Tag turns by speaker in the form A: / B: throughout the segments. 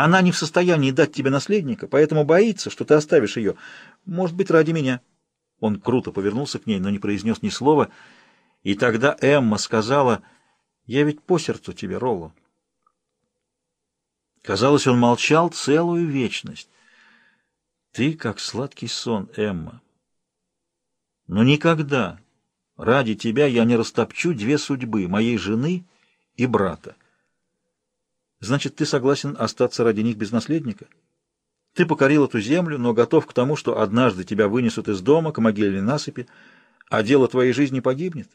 A: Она не в состоянии дать тебе наследника, поэтому боится, что ты оставишь ее. Может быть, ради меня». Он круто повернулся к ней, но не произнес ни слова. И тогда Эмма сказала, «Я ведь по сердцу тебе, Ролло». Казалось, он молчал целую вечность. «Ты как сладкий сон, Эмма. Но никогда ради тебя я не растопчу две судьбы, моей жены и брата». Значит, ты согласен остаться ради них без наследника? Ты покорил эту землю, но готов к тому, что однажды тебя вынесут из дома к могильной насыпи, а дело твоей жизни погибнет.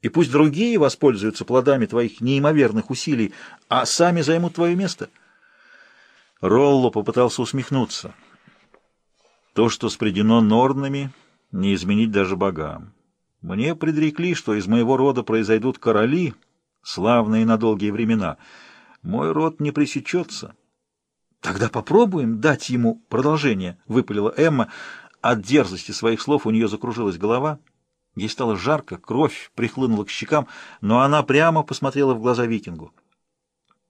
A: И пусть другие воспользуются плодами твоих неимоверных усилий, а сами займут твое место. Ролло попытался усмехнуться. То, что спредено норнами, не изменить даже богам. Мне предрекли, что из моего рода произойдут короли, славные на долгие времена — мой род не пресечется. Тогда попробуем дать ему продолжение, — выпалила Эмма. От дерзости своих слов у нее закружилась голова. Ей стало жарко, кровь прихлынула к щекам, но она прямо посмотрела в глаза викингу.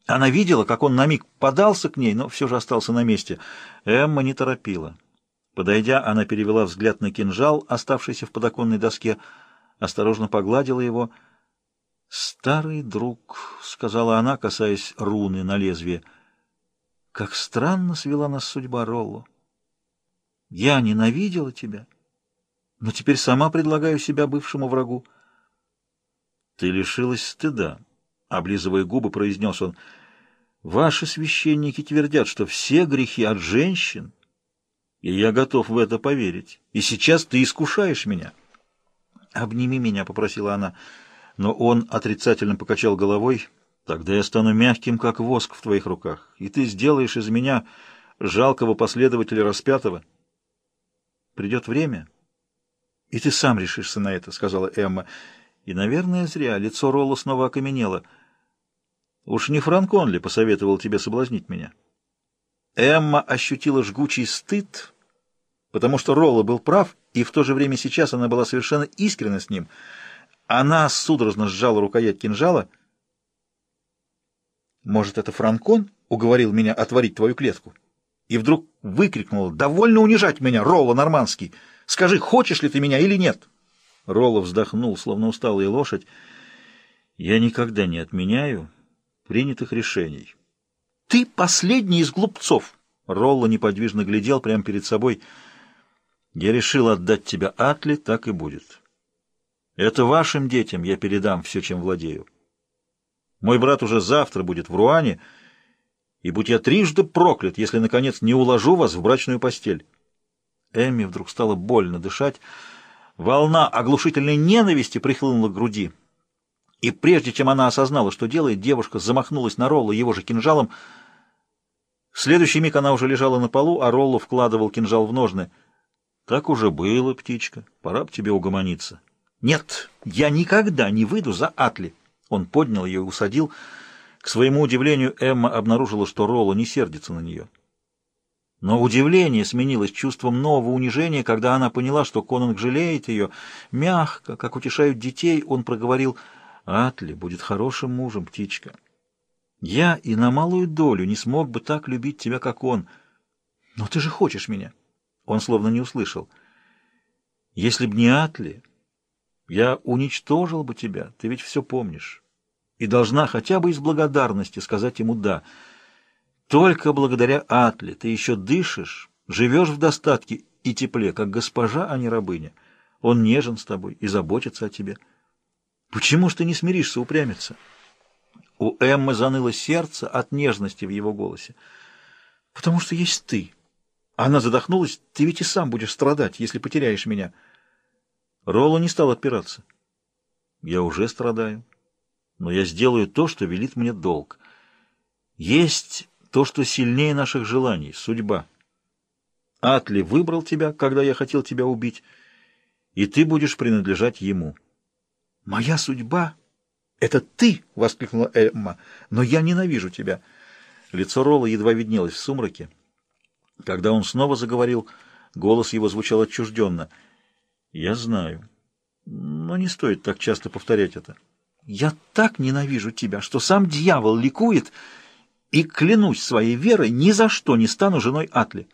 A: Она видела, как он на миг подался к ней, но все же остался на месте. Эмма не торопила. Подойдя, она перевела взгляд на кинжал, оставшийся в подоконной доске, осторожно погладила его — «Старый друг», — сказала она, касаясь руны на лезвие, — «как странно свела нас судьба, Ролло. Я ненавидела тебя, но теперь сама предлагаю себя бывшему врагу». «Ты лишилась стыда», — облизывая губы, произнес он. «Ваши священники твердят, что все грехи от женщин, и я готов в это поверить. И сейчас ты искушаешь меня». «Обними меня», — попросила она, — но он отрицательно покачал головой. «Тогда я стану мягким, как воск в твоих руках, и ты сделаешь из меня жалкого последователя распятого». «Придет время, и ты сам решишься на это», — сказала Эмма. И, наверное, зря. Лицо Ролла снова окаменело. «Уж не Франкон ли посоветовал тебе соблазнить меня?» Эмма ощутила жгучий стыд, потому что Ролла был прав, и в то же время сейчас она была совершенно искренна с ним — она судорожно сжала рукоять кинжала. «Может, это Франкон уговорил меня отворить твою клетку?» И вдруг выкрикнула «Довольно унижать меня, Ролло Нормандский! Скажи, хочешь ли ты меня или нет?» Ролло вздохнул, словно усталая лошадь. «Я никогда не отменяю принятых решений». «Ты последний из глупцов!» Ролло неподвижно глядел прямо перед собой. «Я решил отдать тебя Атли, так и будет». Это вашим детям я передам все, чем владею. Мой брат уже завтра будет в Руане, и будь я трижды проклят, если, наконец, не уложу вас в брачную постель. Эмми вдруг стало больно дышать. Волна оглушительной ненависти прихлынула к груди. И прежде чем она осознала, что делает, девушка замахнулась на Ролла его же кинжалом. В следующий миг она уже лежала на полу, а Ролло вкладывал кинжал в ножны. «Так уже было, птичка. Пора б тебе угомониться». «Нет, я никогда не выйду за Атли!» Он поднял ее и усадил. К своему удивлению, Эмма обнаружила, что Ролло не сердится на нее. Но удивление сменилось чувством нового унижения, когда она поняла, что Конанг жалеет ее. Мягко, как утешают детей, он проговорил, «Атли будет хорошим мужем, птичка. Я и на малую долю не смог бы так любить тебя, как он. Но ты же хочешь меня!» Он словно не услышал. «Если б не Атли, я уничтожил бы тебя, ты ведь все помнишь. И должна хотя бы из благодарности сказать ему «да». Только благодаря Атле ты еще дышишь, живешь в достатке и тепле, как госпожа, а не рабыня. Он нежен с тобой и заботится о тебе. Почему ж ты не смиришься упрямиться? У Эммы заныло сердце от нежности в его голосе. Потому что есть ты. Она задохнулась. Ты ведь и сам будешь страдать, если потеряешь меня. Ролло не стал отпираться. Я уже страдаю, но я сделаю то, что велит мне долг. Есть то, что сильнее наших желаний, судьба. Атли выбрал тебя, когда я хотел тебя убить, и ты будешь принадлежать ему. Моя судьба — это ты, — воскликнула Эмма, — но я ненавижу тебя. Лицо Ролла едва виднелось в сумраке. Когда он снова заговорил, голос его звучал отчужденно — я знаю. Но не стоит так часто повторять это. Я так ненавижу тебя, что сам дьявол ликует, и клянусь своей верой, ни за что не стану женой Атли.